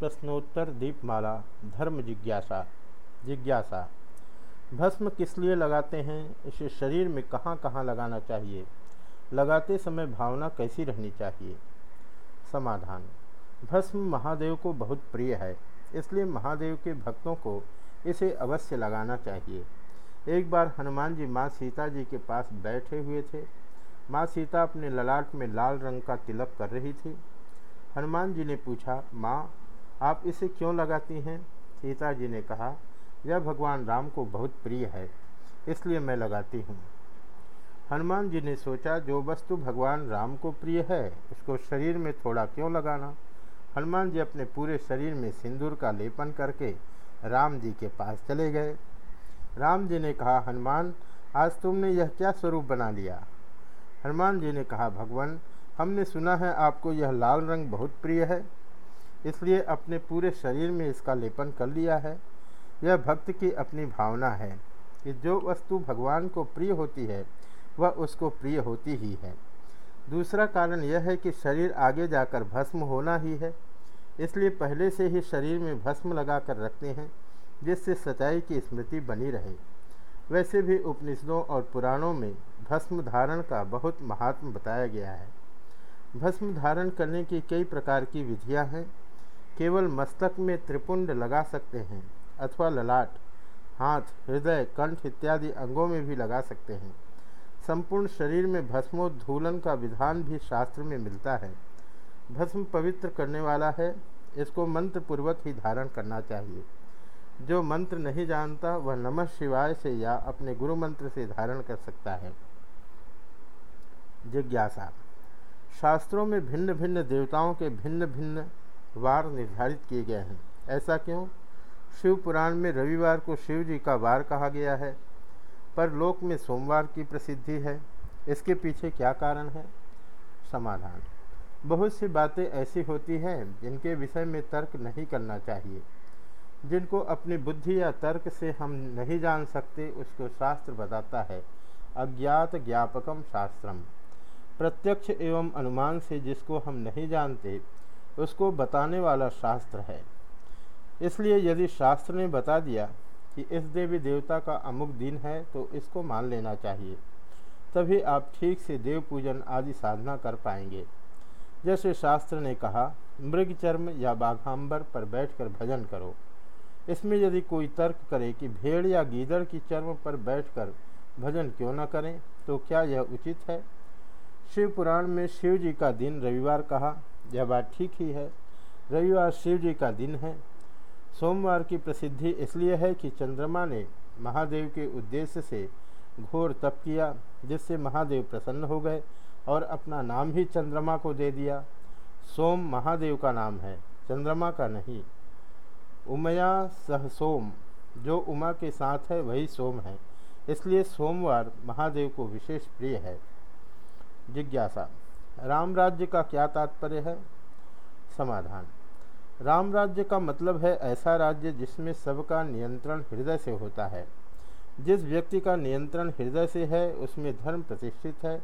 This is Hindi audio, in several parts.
प्रश्नोत्तर दीपमाला, धर्म जिज्ञासा जिज्ञासा। भस्म किस लिए लगाते हैं? इसे शरीर में कहाँ कहाँ लगाना चाहिए? लगाते समय भावना कैसी रहनी चाहिए? समाधान। भस्म महादेव को बहुत प्रिय है, इसलिए महादेव के भक्तों को इसे अवश्य लगाना चाहिए। एक बार हनुमान जी माँ सीता जी के पास बैठे हुए थे। माँ सीता अपने ललाट में लाल रंग का तिलक कर रही थी। हनुमान जी ने पूछा, माँ आप इसे क्यों लगाती हैं? सीता जी ने कहा, यह भगवान राम को बहुत प्रिय है, इसलिए मैं लगाती हूँ। हनुमान जी ने सोचा, जो वस्तु भगवान राम को प्रिय है, उसको शरीर में थोड़ा क्यों लगाना? हनुमान जी अपने पूरे शरीर में सिंदूर का लेपन करके राम जी के पास चले गए। राम जी ने कहा, हनुमान, आज तुमने यह क्या स्वरूप बना लिया? हनुमान जी ने कहा, भगवान, हमने सुना है आपको यह लाल रंग बहुत प्रिय है। इसलिए अपने पूरे शरीर में इसका लेपन कर लिया है। यह भक्त की अपनी भावना है कि जो वस्तु भगवान को प्रिय होती है, वह उसको प्रिय होती ही है। दूसरा कारण यह है कि शरीर आगे जाकर भस्म होना ही है। इसलिए पहले से ही शरीर में भस्म लगा कर रखते हैं, जिससे सच्चाई की स्मृति बनी रहे। वैसे भी उपनिषदों और पुराणों में भस्म धारण का बहुत महात्म बताया गया है। भस्म धारण करने की कई प्रकार की विधियाँ हैं। केवल मस्तक में त्रिपुंड लगा सकते हैं अथवा ललाट, हाथ, हृदय, कंठ इत्यादि अंगों में भी लगा सकते हैं। संपूर्ण शरीर में भस्मोद्धूलन का विधान भी शास्त्र में मिलता है। भस्म पवित्र करने वाला है, इसको मंत्र पूर्वक ही धारण करना चाहिए। जो मंत्र नहीं जानता, वह नमः शिवाय से या अपने गुरु मंत्र से धारण कर सकता है। जिज्ञासा। शास्त्रों में भिन्न भिन्न देवताओं के भिन्न भिन्न वार निर्धारित किए गए हैं। ऐसा क्यों? शिव पुराण में रविवार को शिव जी का वार कहा गया है। पर लोक में सोमवार की प्रसिद्धि है। इसके पीछे क्या कारण है? समाधान। बहुत सी बातें ऐसी होती हैं जिनके विषय में तर्क नहीं करना चाहिए। जिनको अपनी बुद्धि या तर्क से हम नहीं जान सकते, उसको शास्त्र बताता है। अज्ञात ज्ञापकम शास्त्रम। प्रत्यक्ष एवं अनुमान से जिसको हम नहीं जानते उसको बताने वाला शास्त्र है। इसलिए यदि शास्त्र ने बता दिया कि इस देवी देवता का अमुक दिन है तो इसको मान लेना चाहिए। तभी आप ठीक से देव पूजन आदि साधना कर पाएँगे। जैसे शास्त्र ने कहा, मृग चर्म या बाघांबर पर बैठकर भजन करो। इसमें यदि कोई तर्क करे कि भेड़ या गीदड़ की चर्म पर बैठकर भजन क्यों न करें तो क्या यह उचित है? शिव पुराण में शिव जी का दिन रविवार कहा यह बात ठीक ही है। रविवार शिव जी का दिन है। सोमवार की प्रसिद्धि इसलिए है कि चंद्रमा ने महादेव के उद्देश्य से घोर तप किया, जिससे महादेव प्रसन्न हो गए और अपना नाम ही चंद्रमा को दे दिया। सोम महादेव का नाम है, चंद्रमा का नहीं। उमया सह सोम, जो उमा के साथ है, वही सोम है। इसलिए सोमवार महादेव को विशेष प्रिय है। जिज्ञासा राम राज्य का क्या तात्पर्य है? समाधान। राम राज्य का मतलब है ऐसा राज्य जिसमें सबका नियंत्रण हृदय से होता है। जिस व्यक्ति का नियंत्रण हृदय से है, उसमें धर्म प्रतिष्ठित है।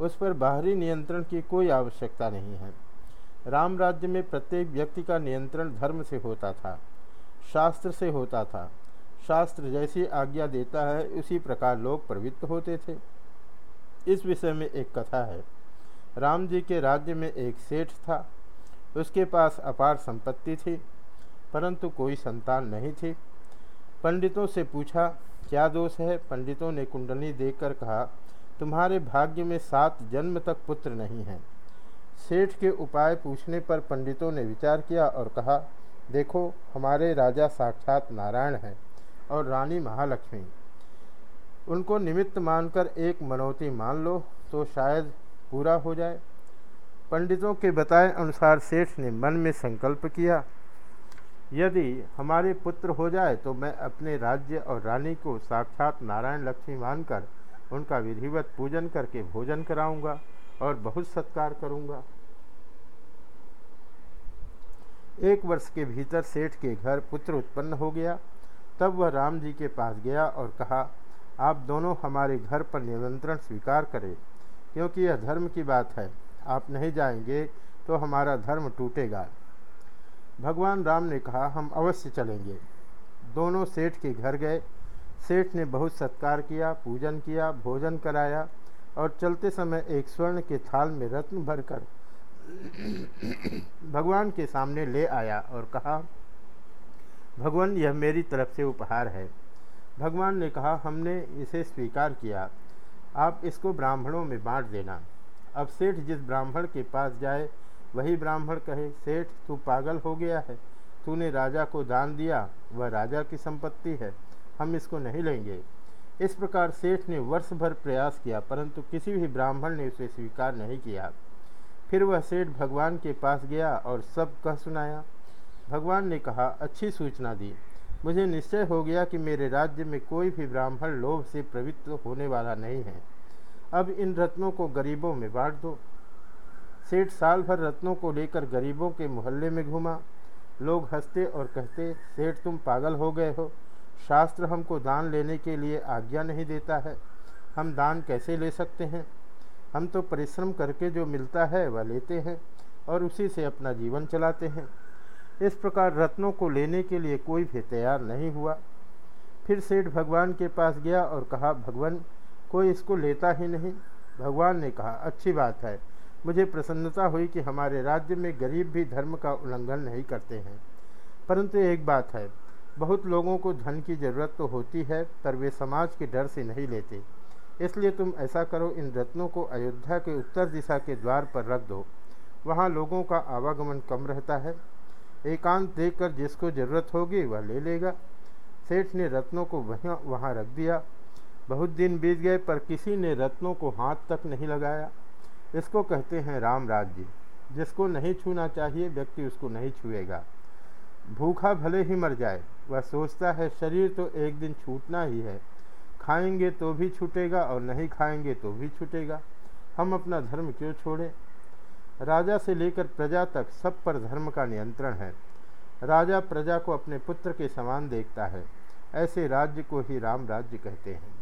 उस पर बाहरी नियंत्रण की कोई आवश्यकता नहीं है। राम राज्य में प्रत्येक व्यक्ति का नियंत्रण धर्म से होता था, शास्त्र से होता था। शास्त्र जैसी आज्ञा देता है, उसी प्रकार लोग प्रवृत्त होते थे। इस विषय में एक कथा है। राम जी के राज्य में एक सेठ था। उसके पास अपार संपत्ति थी, परंतु कोई संतान नहीं थी। पंडितों से पूछा, क्या दोष है? पंडितों ने कुंडली देखकर कहा, तुम्हारे भाग्य में सात जन्म तक पुत्र नहीं है। सेठ के उपाय पूछने पर पंडितों ने विचार किया और कहा, देखो, हमारे राजा साक्षात नारायण हैं और रानी महालक्ष्मी। उनको निमित्त मानकर एक मनौती मान लो तो शायद पूरा हो जाए। पंडितों के बताए अनुसार सेठ ने मन में संकल्प किया, यदि हमारे पुत्र हो जाए तो मैं अपने राज्य और रानी को साक्षात नारायण लक्ष्मी मानकर उनका विधिवत पूजन करके भोजन कराऊँगा और बहुत सत्कार करूँगा। एक वर्ष के भीतर सेठ के घर पुत्र उत्पन्न हो गया। तब वह राम जी के पास गया और कहा, आप दोनों हमारे घर पर निमंत्रण स्वीकार करें। क्योंकि यह धर्म की बात है, आप नहीं जाएँगे तो हमारा धर्म टूटेगा। भगवान राम ने कहा, हम अवश्य चलेंगे। दोनों सेठ के घर गए। सेठ ने बहुत सत्कार किया, पूजन किया, भोजन कराया और चलते समय एक स्वर्ण के थाल में रत्न भरकर भगवान के सामने ले आया और कहा, भगवान, यह मेरी तरफ़ से उपहार है। भगवान ने कहा, हमने इसे स्वीकार किया। आप इसको ब्राह्मणों में बांट देना। अब सेठ जिस ब्राह्मण के पास जाए, वही ब्राह्मण कहे, सेठ, तू पागल हो गया है। तूने राजा को दान दिया, वह राजा की संपत्ति है। हम इसको नहीं लेंगे। इस प्रकार सेठ ने वर्ष भर प्रयास किया, परंतु किसी भी ब्राह्मण ने उसे स्वीकार नहीं किया। फिर वह सेठ भगवान के पास गया और सब कह सुनाया। भगवान ने कहा, अच्छी सूचना दी। मुझे निश्चय हो गया कि मेरे राज्य में कोई भी ब्राह्मण लोभ से प्रवृत्त होने वाला नहीं है। अब इन रत्नों को गरीबों में बांट दो। सेठ साल भर रत्नों को लेकर गरीबों के मोहल्ले में घूमा। लोग हँसते और कहते, सेठ, तुम पागल हो गए हो। शास्त्र हमको दान लेने के लिए आज्ञा नहीं देता है। हम दान कैसे ले सकते हैं? हम तो परिश्रम करके जो मिलता है, वह लेते हैं और उसी से अपना जीवन चलाते हैं। इस प्रकार रत्नों को लेने के लिए कोई भी तैयार नहीं हुआ। फिर सेठ भगवान के पास गया और कहा, भगवान, कोई इसको लेता ही नहीं। भगवान ने कहा, अच्छी बात है। मुझे प्रसन्नता हुई कि हमारे राज्य में गरीब भी धर्म का उल्लंघन नहीं करते हैं। परंतु एक बात है, बहुत लोगों को धन की ज़रूरत तो होती है, पर वे समाज के डर से नहीं लेते। इसलिए तुम ऐसा करो, इन रत्नों को अयोध्या के उत्तर दिशा के द्वार पर रख दो। वहाँ लोगों का आवागमन कम रहता है। एकांत देखकर जिसको ज़रूरत होगी वह ले लेगा। सेठ ने रत्नों को वहीं वहाँ रख दिया। बहुत दिन बीत गए, पर किसी ने रत्नों को हाथ तक नहीं लगाया। इसको कहते हैं राम राज्य। जिसको नहीं छूना चाहिए, व्यक्ति उसको नहीं छुएगा। भूखा भले ही मर जाए, वह सोचता है, शरीर तो एक दिन छूटना ही है। खाएँगे तो भी छूटेगा और नहीं खाएँगे तो भी छूटेगा। हम अपना धर्म क्यों छोड़ें? राजा से लेकर प्रजा तक सब पर धर्म का नियंत्रण है। राजा प्रजा को अपने पुत्र के समान देखता है। ऐसे राज्य को ही राम राज्य कहते हैं।